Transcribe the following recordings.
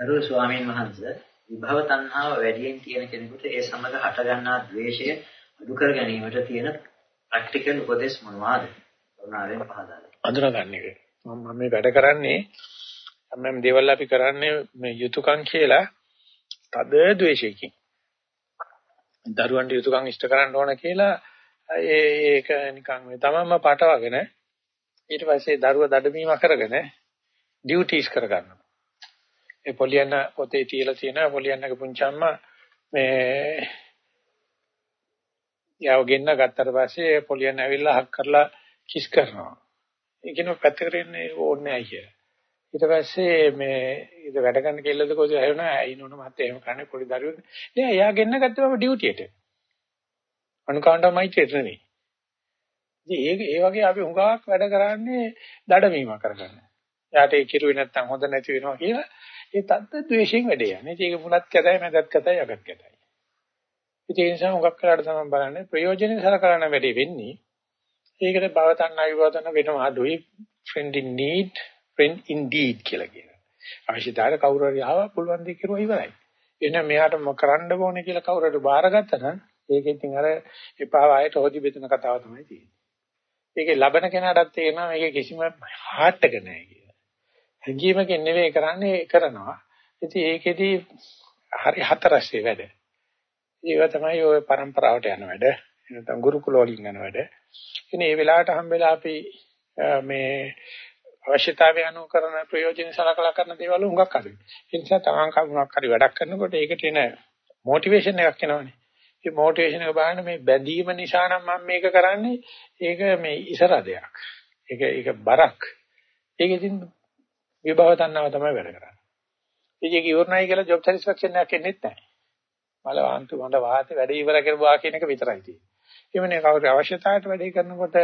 අරුණ ස්වාමීන් වහන්සේ විභව තණ්හාව වැඩියෙන් තියෙන කෙනෙකුට ඒ සමග හටගන්නා ද්වේෂය අඩු කර ගැනීමට තියෙන ප්‍රැක්ටිකල් උපදෙස් මොනවාද? කරුණාවෙන් පහදා දෙන්න. අඳුරගන්න එක. මම මේ වැඩ කරන්නේ මම දේවල් අපි කරන්නේ මේ යුතුයකම් කියලා තද ද්වේෂයකින්. දරුවන්ට යුතුයකම් ඉෂ්ට කරන්න ඕන කියලා ඒක නිකන් මේ තමන්ම පටවගෙන ඊට පස්සේ දරුවා දඩමීම කරගෙන ඩියුටිස් කරගන්නවා. ඒ පොලියන්න පොතේ තියලා තියෙනවා පොලියන්නගේ පුංචි අම්මා මේ යව ගෙන්න ගත්තට පස්සේ පොලියන්න ඇවිල්ලා හක් කරලා කිස් කරනවා. ඒ කියනවා පැත්තකට එන්නේ ඕනේ නැහැ කියලා. ඊට පස්සේ මේ ඉත වැඩ ගන්න කෙල්ලද කොහොමද ඇහුණා අයිනෝන මහත්තයා එහෙම කරන්නේ පොඩි දරුවෙක්. නෑ එයා ගෙන්න ගත්තම ඩියුටියට. අනුකාණ්ඩමයි චේතනෙ. ඉතින් ඒ ඒ වගේ අපි හුඟක් වැඩ කරන්නේ දඩමීම කරගන්න. එයාට ඒ කිරුවේ නැත්තම් හොඳ නැති වෙනවා කියලා ඒ තත්ත්ව ද්වේෂයෙන් වැඩේ යන්නේ. ඒක මුලත් කැතයි මැදත් කැතයි අගත් කැතයි. ඉතින් ඒ නිසා හුඟක් කරාට තමයි බලන්නේ ප්‍රයෝජනෙ සලකන වැඩේ වෙන්නේ. ඒකට භව තණ්හා විවදන වෙනම අඩුයි friend in need friend indeed කියලා කියනවා. අවශ්‍යතාවය කවුරු හරි ආවා පුළුවන් දෙයක් කරුවා ඉවරයි. එහෙනම් මෙයාට කරන්න ඕනේ කියලා කවුරු හරි බාරගත්තා නම් ඒක ඉතින් අර එපා ආයෙත් හොදි බෙදෙන කතාව තමයි තියෙන්නේ. ඒකේ ලබන කෙනාටත් තේරෙනවා මේකේ කිසිම හાર્ට් එක නැහැ කියලා. හැඟීමකින් නෙවෙයි කරන්නේ කරනවා. ඉතින් ඒකෙදි හරි හතරස්සේ වැඩ. ඒක තමයි ඔය પરම්පරාවට යන වැඩ. නැත්නම් ගුරුකුල වලින් යන වැඩ. ඉතින් මේ වෙලාවට හම්බෙලා අපි මේ අවශ්‍යතාවය අනුව කරන ප්‍රයෝජන සලකලා කරන දේවල් හුඟක් අඩුයි. ඒ නිසා තමන් කවුරුක් හරි වැඩක් කරනකොට ඒකට එන මොටිවේෂන් එකක් එනවනේ. ඒ මොටිවේෂන් එක බලන්න මේ බැඳීම නිසා නම් මම මේක කරන්නේ ඒක මේ ඉසරදයක්. ඒක ඒක බරක්. ඒක ඉතින් විභව තණ්හාව තමයි වැඩ කරන්නේ. ඉතින් ඒක ඉවරණයි කියලා ජොබ් සැටිස්ෆැක්ෂන් එකක් එන්නේ නැහැ. මල වාන්තු මඩ වාතේ වැඩ ඉවර කරපුවා කියන එක විතරයි තියෙන්නේ. එවනේ කවුරු අවශ්‍යතාවයට වැඩ කරනකොට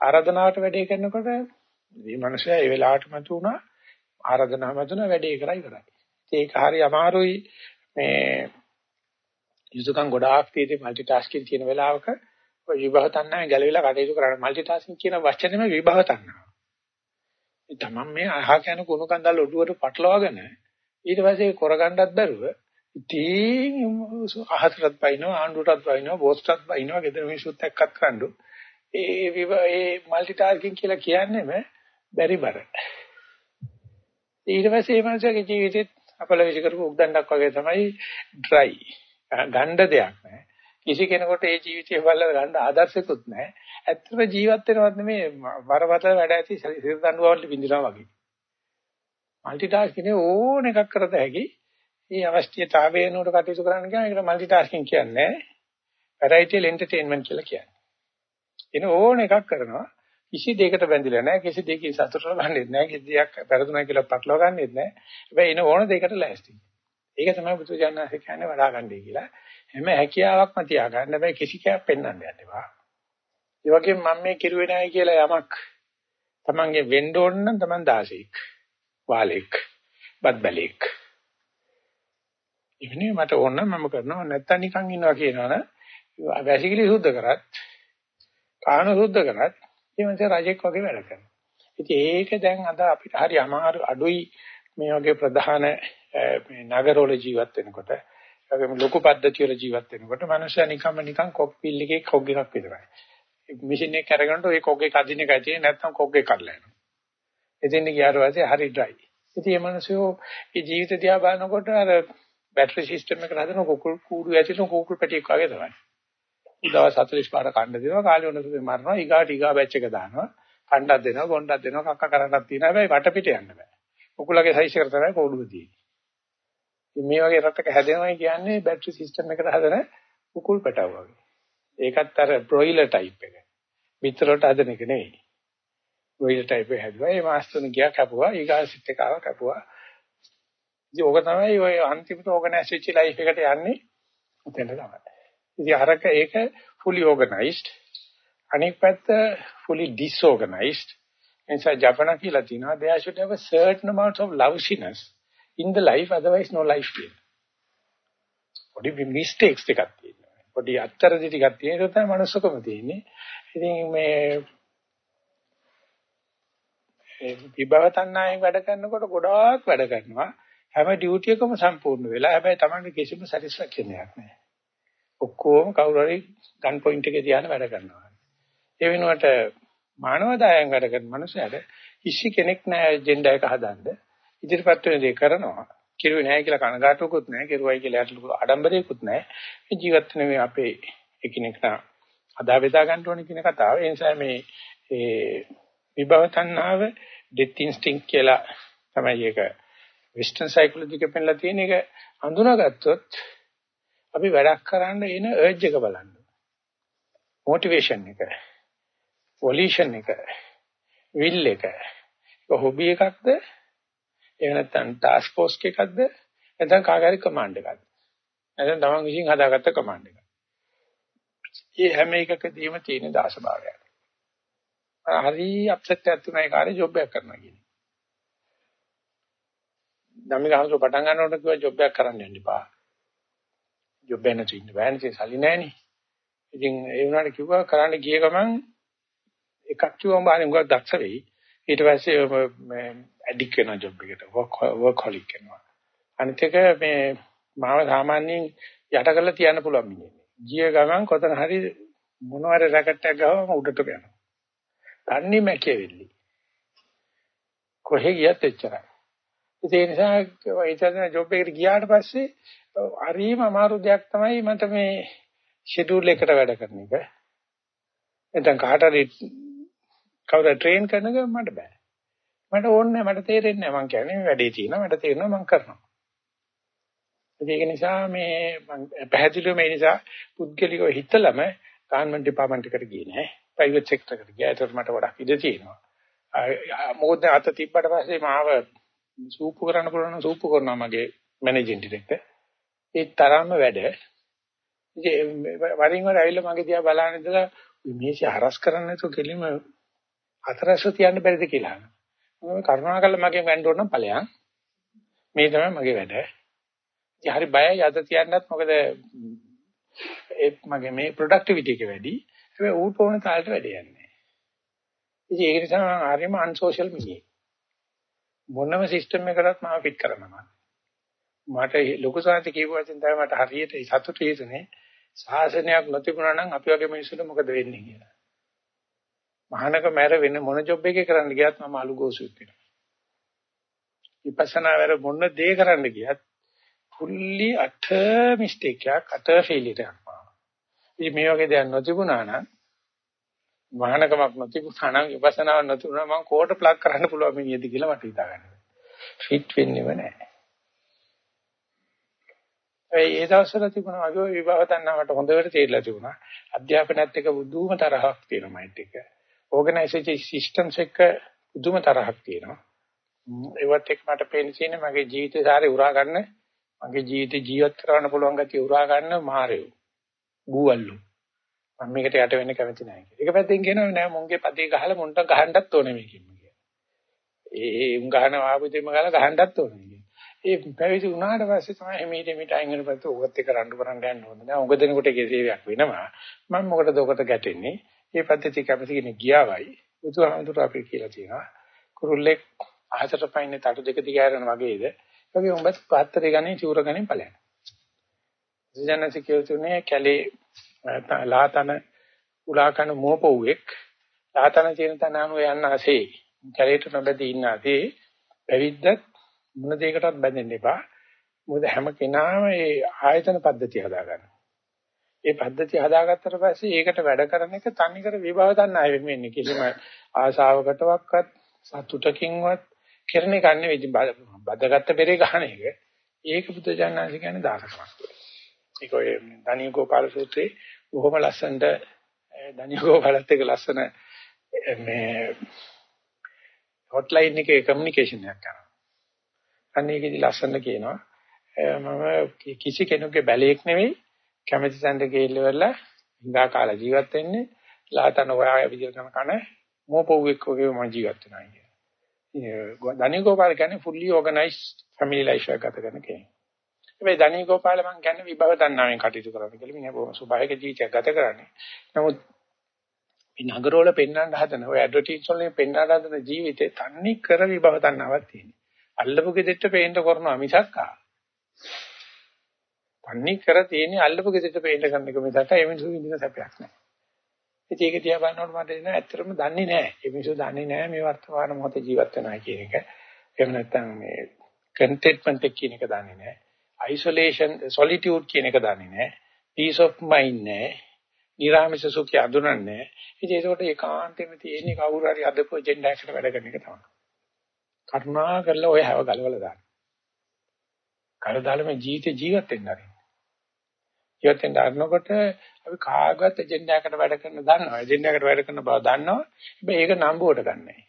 ආරාධනාවට වැඩ කරනකොට මේ මනුස්සයා ඒ වෙලාවටම තුණා ආරාධනාව මතුණා වැඩේ කරා ඉවරයි. ඒක හරි අමාරුයි මේ යුතුයකම් ගොඩාක් තියෙදි মালටි ටාස්කින් තියෙන වෙලාවක විභව තණ්හාවෙන් ගැලවිලා කටයුතු කරන්න মালටි ටාස්කින් කියන වචනේම විභව තණ්හාව. ඒ තමන් මේ අහ කියන කුණු කන්දල් ඔඩුවට පටලවාගෙන ඊට පස්සේ කරගන්නත් බැරුව ඉතින් අහතරත් බයිනවා ආණ්ඩුවටත් බයිනවා බෝස්ටත් බයිනවා ගෙදර මිනිස්සුත් එක්කත් කරඬු ඒ විව ඒ মালටි ටාස්කින් කියලා කියන්නේම බැරි බර. ඊට පස්සේ මේ මනුස්සයාගේ ජීවිතෙත් අපල විශ් කරපු උද්දණ්ඩක් වගේ තමයි ඩ්‍රයි. ගණ්ඩ දෙයක් නැහැ. කිසි කෙනෙකුට ඒ ජීවිතය බලලා ගන්න ආදර්ශකුත් නැහැ. ඇත්තම ජීවත් වෙනවත් නෙමේ වරවතල වැඩ ඇති සිර දඬුවම් වලට විඳිනවා වගේ. মালටි ටාස්කිනේ ඕන එකක් කරත හැකි. මේ අවශ්‍යතාවය වෙනුවට කටයුතු කරන්න කියන එකට মালටි ටාස්කින් කියන්නේ වැරයිටිල් එන්ටර්ටේන්මන්ට් කියලා කියන්නේ. එන ඕන එකක් කරනවා කිසි දෙයකට බැඳිලා නැහැ කිසි දෙයකින් සතුටට ගන්නෙත් නැහැ කිසි දෙයක් පෙරදුනා කියලා පටලව ගන්නෙත් නැහැ. හැබැයි එන ඕන දෙයකට ලෑස්ති. ඒක තමයි බුදු ජානනාථ කියන්නේ වඩා ගන්නයි කියලා. හැම හැකියාවක්ම තියාගන්න හැබැයි කිසි කයක් පෙන්වන්න යන්න එපා. ඒ වගේම මම මේ කිරුවේ නැහැ කියලා යමක් තමන්ගේ වෙන්න ඕන නම් තමන් දාසෙක් වාලෙක් බද්බලෙක් ඉන්නේ මට ඕන නම් මම කරනවා නැත්තම් නිකන් ඉන්නවා කියනවනේ වැසිකිලි සුද්ධ කරත් කාණ සුද්ධ කරත් ඒ මනස රජෙක් වගේ වැඩ කරනවා. ඉතින් ඒක දැන් අද අපිට හරි අමාරු අඩුයි මේ වගේ ප්‍රධාන මේ නගරවල ජීවත් වෙනකොට ඒගොම ලොකු පද්ධතිවල ජීවත් වෙනකොට මනුස්සයා නිකම්ම නිකන් කොප්පිල් එකේ කොග් එකක් විතරයි. මැෂින් එක කරගෙනට ওই කොග් එක අදින එකයි තියෙන්නේ. නැත්නම් කොග් එක කඩලා යනවා. එතෙන් ගියාට පස්සේ හරි ඩ්‍රයි. ඉතින් මේ මනුස්සයෝ මේ ජීවිත දිහා බලනකොට අර බැටරි සිස්ටම් එක හදන කුකුල් කූඩු ඇතුළේ කුකුල් පැටියෙක් වගේ තමයි. දවස් 45 පාර කණ්ඩ දෙනවා. කාලේ උනසුේ මරනවා. ඊගාට ඊගා බැච් එක දානවා. කණ්ඩක් දෙනවා ගොණ්ඩක් දෙනවා කක්ක කරන්නක් තියෙනවා. හැබැයි වටපිට යන්න බෑ. කුකුලගේ සයිස් එක තමයි කෝඩුව තියෙන්නේ. මේ වගේ රටක හැදෙනවා කියන්නේ බැටරි සිස්ටම් එකට හදන කුකුල් පැටව වගේ. ඒකත් අර බ්‍රොයිලර් ටයිප් එක. මිත්‍රලට හදන එක නෙවෙයි. බ්‍රොයිලර් ටයිප් එක හැදුවා. ඒ මාස්ටර්න ගියා කැපුවා. ඊගා සිත් එක ආව කැපුවා. ඉතින් ඕක තමයි ඔය අන්තිමට ඕගනයිස් වෙච්ච ලයිෆ් එකට යන්නේ. උතෙන්ද තමයි. ඉතින් අරක ඒක fully organized. අනෙක් පැත්ත fully disorganized. එනිසා ජපන කියලා තියෙනවා there should have a certain amount of loveliness in the life otherwise no life here පොඩි mistakes ටිකක් තියෙනවා. පොඩි අත්තරදි ටිකක් තියෙනවා ඒක තමයි මනුස්සකම තියෙන්නේ ඉතින් මේ විභව තණ්හාවෙන් වැඩ කරනකොට ගොඩාක් වැඩ කරනවා හැම ඩියුටි එකම සම්පූර්ණ වෙලා හැබැයි Tamanට කිසිම සැටිස්ෆැක්ෂන් එකක් නැහැ. ඔක්කොම කවුරු හරි ගන් පොයින්ට් එකේ තියාන වැඩ කරනවා. ඒ වෙනුවට මානව දායම් වැඩ කරන මනුස්සයද කිසි කෙනෙක් නැහැ ජෙන්ඩර් එක හදන්න. ඉදිරිපත් වෙන දේ කරනවා. කිරුවේ නැහැ කියලා කනගාටුවකුත් නැහැ. කිරුවයි කියලා යට ආඩම්බරයකුත් නැහැ. මේ ජීවත් වෙන මේ අපේ එකිනෙකට අදා බෙදා ගන්න ඕනේ කියන කතාව. ඒ නිසා මේ ඒ විභව තණ්හාව ඩෙත් ඉන්ස්ටින්ක්ට් කියලා තමයි ඒක වෙස්ටර්න් සයිකොලොජි එකෙන් පෙන්නලා තියෙන එක හඳුනාගත්තොත් අපි වැඩක් කරන්න එන අර්ජ් එක බලන්න. මොටිවේෂන් එක. වොලිෂන් එක. විල් එක. හොබි එකක්ද? එහෙම නැත්නම් ටාස්ක් ෆෝස් එකක්ද? නැත්නම් කාගාරි කමාන්ඩ් එකක්ද? නැත්නම් තමන් විසින් හදාගත්ත කමාන්ඩ් එකක්. මේ හැම එකකදීම තියෙන දාස භාවයක්. හරි අප්සෙට් එකක් තුනයි කාර්ය ජොබ් එකක් කරනවා කියන්නේ. ධම්මික හංසෝ පටන් ගන්නකොට කිව්වා ජොබ් එකක් කරන්න යන්න එපා. ජොබ් එක නැති ඉන්න බෑනේ ඉතින් සල්ලි නැහනේ. ඉතින් ඒ වුණාට කිව්වා කරන්න ගිය ගමන් එකක් කිව්වම බාහිර උගක් දක්ෂ වෙයි. ඊට පස්සේ මේ ඇඩික් වෙන ජොබ් එකට වර්ක්හොලික් වෙනවා. අනිත් එක මේ මාව සාමාන්‍යයෙන් යට කරලා තියන්න පුළුවන් මිනිහෙක්. ගිය ගමන් කොතන හරි මොනවාරි රැකට් එකක් ගහවම උඩට යනවා. තන්නේ මැකේ වෙල්ලි. කොහෙ ගියත් එච්චරයි. ඒ නිසා ඉතින් ජොබ් එකට ගියාට පස්සේ හරිම අමාරු දෙයක් තමයි මට මේ ෂෙඩියුල් එකට වැඩ කරන එක. නැත්නම් කාට හරි කවුරු ට්‍රේන් කරන එක මට බෑ. මට ඕනේ මට තේරෙන්නේ නැහැ මං කියන්නේ වැඩේ තියෙනවා මට තේරෙනවා මං කරනවා. ඒක නිසා මේ මං පැහැදිලිව මේ නිසා පුද්ගලිකව හිතලම ගවර්න්මන්ට් ඩිපාර්ට්මන්ට් එකට ගියේ නැහැ. ප්‍රයිවට් සෙක්ටර් එකට ගියා. ඒකට මට වඩා ඉඩ තියෙනවා. මොකද අත තිබ්බට පස්සේ මාව සූපු කරන්න පුළුවන් සූපු කරනවා මගේ මැනේජින් ඩිරෙක්ටර්. ඒ තරම්ම වැඩ. ඉතින් වරින් වර ඇවිල්ලා මගේ දිහා බලන ඉඳලා මේසි හරස් කරන්න නැතුව කෙලිම හතරස්ස තියන්න බැරිද කියලා අහනවා. මම කරුණාකරලා මගෙන් වැන්න ඕන නම් ඵලයන්. මේ තමයි මගේ වැඩ. ඉතින් හරි බයයි අද තියන්නත් මොකද ඒ මගේ මේ ප්‍රොඩක්ටිවිටි එක වැඩි. හැබැයි ඌට ඕන තාලට වැඩ යන්නේ. ඉතින් ඒක නිසා මම හරිම අන්සෝෂල් මිනිහෙක්. මොනම සිස්ටම් එකකටත් මම ෆිට කරනවා. මට ලොකු සාහිත්‍ය කියපුවාකින් තමයි මට හරියට සතුටු හිතුනේ. ශාසනයක් නොතිබුණා නම් අපි වගේ මිනිස්සුන්ට මොකද වෙන්නේ කියලා. මහානක මැර වෙන මොන ජොබ් එකේ කරන්න ගියත් මම අලු ගෝසුත් වෙනවා. විපස්සනා වල මොන දේ කරන්න ගියත් fully utter mistake එකක් utter failure එකක් වුණා. ඉතින් මේ වගේ දෙයක් නොතිබුණා නම් මහානකමක් නොතිබුණා නම් විපස්සනාවක් නොතිබුණා මම කෝට ප්ලග් කරන්න පුළුවන් මිනිහද කියලා මට හිතා ගන්න. ෆිට වෙන්නේම නැහැ. ඒ දවස්වල තිබුණා වගේ විභව තණ්හාවට හොඳට තේරිලා තිබුණා. අධ්‍යාපනයත් එක්ක බුදුම තරහක් තියෙනවා මයිත් එක්ක. ඕගනයිසේෂන් සිස්ටම්ස් එක්ක බුදුම තරහක් තියෙනවා. ඒවත් එක්ක මට පේන්නේ තියෙන්නේ මගේ ජීවිතේ සාරේ උරා ගන්න මගේ ජීවිතේ ජීවත් කරන්න පුළුවන් ගැතිය උරා ගන්න මාරයෝ. ගූවල්ලු. මම මේකට යට වෙන්න කැමති නැහැ කියලා. එක පැත්තෙන් කියනවා නෑ මුන්ගේ පදේ ගහලා මුන්ට ගහන්නත් ඕනේ මේකෙන් කියලා. ඒ උන් ගහන ආපුදෙම ගහලා ගහන්නත් ඕනේ කියලා. ඒ පැවිදි වුණාට පස්සේ තමයි මේිට මේට අයින් වෙන පැත්ත උගත් එක රණ්ඩු කරන්න යන්න ඕනේ. නෑ උග දෙනකොට ඒකේ සේවයක් වෙනවා. මම මොකටද ඔකට ගැටෙන්නේ? මේ පද්ධතිය කැමති කෙනෙක් ගියාවයි. බුදුහාමුදුරුවෝ අපි කියලා තියෙනවා. කුරුල්ලෙක් අහසට පයින්නේ තටු දෙක දිග හැරෙන වගේද? ඒකේ උඹත් පාත්‍රය ගන්නේ චූර ගන්නේ ඵලයන්. ජනසික කියතුනේ කැලේ ලාතන උලාකන මෝපොව්වෙක් ලාතන තියෙන තැන අනුව යන්න ASCII. කැලේට නොබැදී ඉන්න ASCII පැවිද්දත් මොන දෙයකටවත් බැඳෙන්න එපා. මොකද හැම කෙනාම මේ ආයතන පද්ධතිය හදාගන්න. ඒ පද්ධතිය හදාගත්තට පස්සේ ඒකට වැඩ කරන එක තනිකර විභව තණ්හාය වෙන්නේ කිසිම ආශාවකටවත් සතුටකින්වත් කරන එක නෙවෙයි බදගත්ත පෙරේ ගන්න එක. ඒක බුද්ධ ඥානසි කියන්නේ දානකමක්. ඒක ඔය දනිය ගෝපාල සූත්‍රයේ බොහොම ලස්සනට දනිය ගෝපාලත් එක්ක ලස්සන මේ හොට්ලයින් එකේ කමියුනිකේෂන් එකක් කරනවා. අනේකෙදි ලස්සන කියනවා මම කිසි කෙනෙකුගේ බැලේක් නෙවෙයි කැමැති තැනට ගිහිල්ලා හිඟා කාලා ජීවත් වෙන්නේ ලාතන ඔයා විදිහට කරන කන මෝපොව්වෙක් වගේ මම ජීවත් වෙනවා කියන්නේ. ධනී ගෝපාල කියන්නේ fully organized family life එකක් ගත කරන කෙනෙක්. හැබැයි ධනී ගෝපාල මම කියන්නේ විභව දන්නාවෙන් කටයුතු කරන කියලා මිනිහා බොහොම සුභායක ජීවිතයක් ගත කරන්නේ. නමුත් මේ නගරවල පෙන්වන්න හදන ඔය ඇඩ්වර්ටයිස් වලින් පෙන්වන්න හදන ජීවිතේ තන්නේ කර විභව දන්නාවක් තියෙනවා. අල්ලපු ගෙදෙට්ට පේන්න කරනවා මිසක් ආ. තන්නේ කර තියෙන්නේ අල්ලපු ගෙදෙට්ට පේන්න කරන එක මිසක් ඒ මිනිස්සු විඳින සැපයක් නෑ. ඉතින් ඒක දිහා බලනකොට මට එන ඇත්තටම දන්නේ නෑ. ඒ මිනිස්සු දන්නේ නෑ මේ වර්තමාන මොහොතේ ජීවත් වෙනවා කියන එක. එහෙම නැත්නම් මේ contentment කියන එක දන්නේ නෑ. isolation solitude කියන එක දන්නේ නෑ. peace of mind නෑ. නිරාමිෂ සුඛය අඳුනන්නේ. ඉතින් ඒකට ඒකාන්තෙම තියෙන්නේ කවුරු හරි අදපු එජෙන්ඩා එකට වැඩ කරන එක තමයි. කරුණා කරලා ඔය හැව ගලවලා දාන්න. කරදාලම ජීවිතේ ජීවත් වෙන්න ආරින්න. ජීවත් වෙන්න ආරනකොට අපි කාගවත් එජෙන්ඩා එකට වැඩ කරන දන්නවා. එජෙන්ඩා එකට වැඩ කරන බව දන්නවා. හැබැයි ඒක නම්බුවට ගන්නෑ.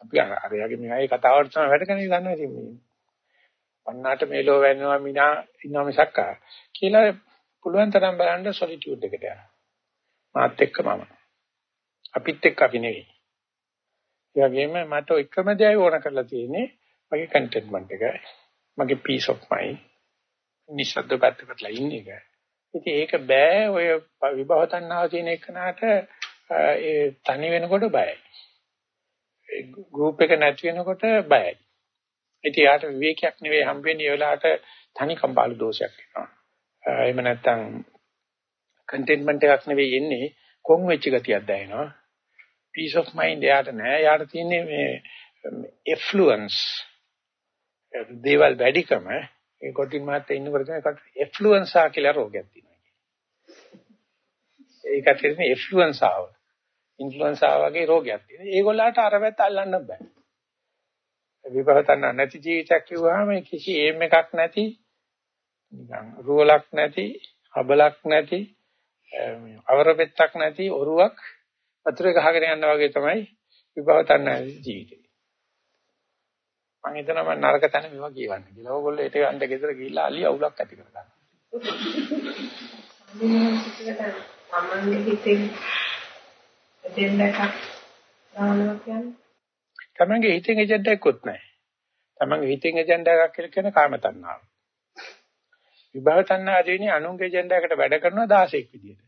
අපි අරයාගේ මෙහායි කතාවට තමයි වැඩ කරන්නේ දන්නවා ඉතින් මේ. වන්නාට මේලෝ වෙනවා මිනා ඉන්නවා මිසක්කා කියලා පුළුවන් තරම් බලන්න සොලිටියුඩ් එකට යනවා. මාත් එක්ක මම. අපිත් එක්ක අපි නෙවෙයි. ඒ වගේම මට එකම දෙයයි ඕන කරලා තියෙන්නේ මගේ කන්ටෙන්ට්මන්ට් එක. මගේ peace of mind. නිසද්ද පැත්තකටලා ඉන්න එක. ඉතින් ඒක බෑ ඔය විභව තණ්හාව තියෙන එකනට ඒ තනි වෙනකොට බයයි. ඒ ගෲප් එක නැති වෙනකොට බයයි. ඉතින් යාට විවේකයක් නෙවෙයි හම්බෙන්නේ ඒ වෙලාවට තනි කම්පාලු දෝෂයක් වෙනවා. එහෙම නැත්නම් කන්ටෙන්ට්මන්ට් එකක් නෙවෙයි එන්නේ කොන් වෙච්ච ගතියක් දැනෙනවා. peace of mind එයාට නෑ. එයාට තියෙන්නේ මේ effluence. දේවල් වැඩිකම ඒ කොටින් මාත් ඉන්නකොට තමයි කට effluenza කියලා රෝගයක් තියෙනවා. ඒකට කියන්නේ effluenza ආව. ඉන්ෆ්ලුවෙන්සා වගේ රෝගයක් තියෙනවා. ඒගොල්ලන්ට අර පැත්ත අල්ලන්න බෑ. විපහතන නැති ජීවිතයක් කිව්වහම කිසි ඒම් එකක් නැති නිකන් රුවලක් නැති, අබලක් නැති, අවරපෙත්තක් නැති ඔරුවක් වතුරේ ගහගෙන යනවා වගේ තමයි විභව තණ්හාවේ ජීවිතේ. මම හිතනවා මම නරක තැන මේවා කියවන්න කියලා. ඕගොල්ලෝ ඒට යන්න ගෙදර ගිහිල්ලා අලිය අවුලක් ඇති කරගන්නවා. තමන්ගේ හිතෙන් දෙන්නක දානවා කියන්නේ තමන්ගේ හිතෙන් එජෙන්ඩා එකක් නැහැ. තමන්ගේ හිතෙන් එජෙන්ඩා එකක් කියලා කියන කාම තණ්හාව. විභව තණ්හා දෙන්නේ අනුන්ගේ එජෙන්ඩා එකට වැඩ කරන 16ක් විදියට.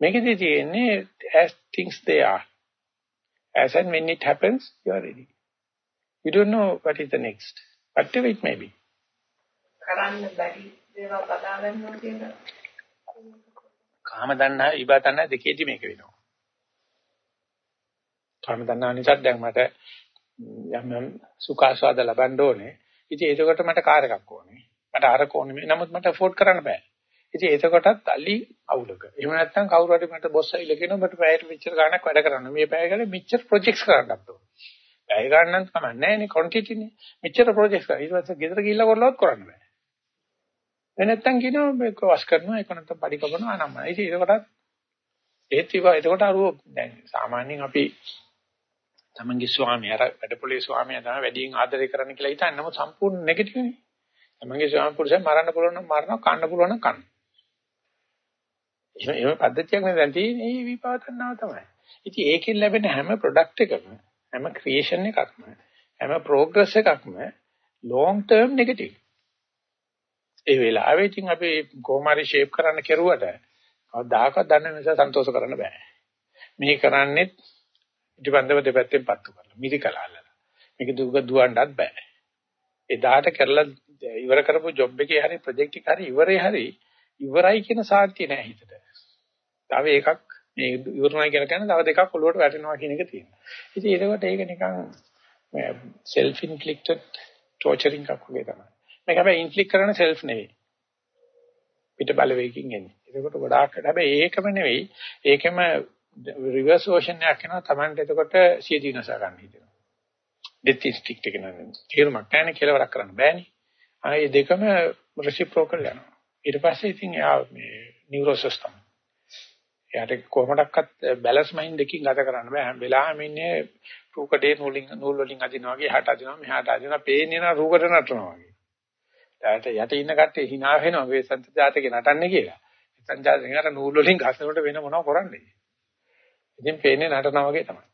මේකෙදි තියෙන්නේ as things they are. As and when it happens, you are ready. You don't know what is the next. Whatever it may be. කරන්න බැරි දේවල් බදා ගන්නවා කියන කාම තණ්හා විභව තණ්හා දෙකේදී මේක වෙනවා. කාම තණ්හා නිසා දැන් මට යම් යම් සුඛාස්වාද ලබන්න ඕනේ. ඉතින් ඒකකට මට කාර් එකක් ඕනේ. මට අර කොන්නේ නමුත් මට afford කරන්න බෑ. ඉතින් එතකොටත් අලි අවුලක. එහෙම නැත්නම් කවුරු හරි මට බොස් ඇවිල්ලා කියනවා මට පැයට මෙච්චර ගාණක් වැඩ කරන්න. මේ පැය ගානේ මෙච්චර ප්‍රොජෙක්ට්ස් කරන්නත් ඕන. පැය ගාණක් නම් කමක් නැහැ නේ ක්වොන්ටිටි නේ. මෙච්චර ප්‍රොජෙක්ට්ස් කරා. ඊට පස්සේ ගෙදර ගිහිල්ලා කරලවත් කරන්න බෑ. ඒ නැත්නම් කියනවා මේක වස් කරනවා ඒක නැත්නම් පඩි කපනවා අනම්ම. ඉතින් ඒකටත් ඒත් ඒවා එතකොට අරුව දැන් සාමාන්‍යයෙන් අපි තමන්ගේ ස්වාමියා අර වැඩපොලේ ස්වාමියා තමයි වැඩියෙන් ආදරය කරන්න කියලා හිතන්නේ. නමුත් සම්පූර්ණ නෙගටිව් නේ. තමන්ගේ ස්වාමි පුරුෂයා මරන්න පුළුවන් නම් මරනවා, කන්න පුළුවන් නම් කන්න. එහෙම එහෙම පද්ධතියක් නේ දැන් තියෙන්නේ මේ විපාතනාව තමයි. ඉතින් ඒකෙන් ලැබෙන හැම ප්‍රොඩක්ට් එකම, හැම ක්‍රියේෂන් එකක්ම, හැම ප්‍රෝග්‍රස් එකක්ම long term negative. ඒ වෙලාවේ ඉතින් අපි කොහොමරි ෂේප් කරන්න කෙරුවට කවදාකවත් දන්න නිසා සන්තෝෂ කරන්න බෑ. මේ කරන්නේ ඉටිබන්දව දෙපැත්තෙන් පත්තු කරලා මිරිකලාලා. මේක දුක දුවන්නත් බෑ. එදාට කරලා ඉවර කරපු ජොබ් එකේ හරි ප්‍රොජෙක්ට් එකේ හරි ඉවරේ හරි ඉවරයි කියන සාර්ථිය නෑ හිතට. තව එකක් මේ ඉවරණයි කියලා කියන්නේ තව දෙකක් ඔලුවට වැටෙනවා කියන එක තියෙනවා. ඉතින් ඒකට ඒක නිකන් self inflicted torturing එකක් වගේ තමයි. මේක හැබැයි ඉන්ෆ්ලික්ට් කරන self නෙවෙයි. පිට බලවේගකින් එන්නේ. ඒකට ගොඩාක් හැබැයි ඒකම නෙවෙයි. ඒකෙම රිවර්ස් වර්ෂන් එකක් වෙනවා Tamanට එතකොට සිය දිනස ගන්න හිතෙනවා. ඩෙත් ඉන්ස්ටික්ට් එක නේද? තේරුමක් නැහැ නේ කියලා වරක් කරන්න බෑනේ. ආයේ දෙකම රෙසිප්‍රොකල් යනවා. ඊට පස්සේ ඉතින් එයා මේ නියුරෝසස් තමයි. එයාට කොහොමඩක්වත් බැලන්ස් මයින්ඩ් එකකින් ගත කරන්න බෑ. හැම වෙලාවෙම ඉන්නේ රූකඩේ නූලින් නූල් වලින් අදිනවා වගේ එහාට අදිනවා මෙහාට අදිනවා පේන්නේ නා රූකඩ නටනවා වගේ. ඊට යට ඉන්න කට්ටිය hina වෙනවා මේ සන්ත ජාතකේ නටන්නේ කියලා. සන්ත ජාතකේ නූල් වලින් ගසනකොට වෙන මොනව කරන්නේ? ඉතින් පේන්නේ නටනවා වගේ තමයි.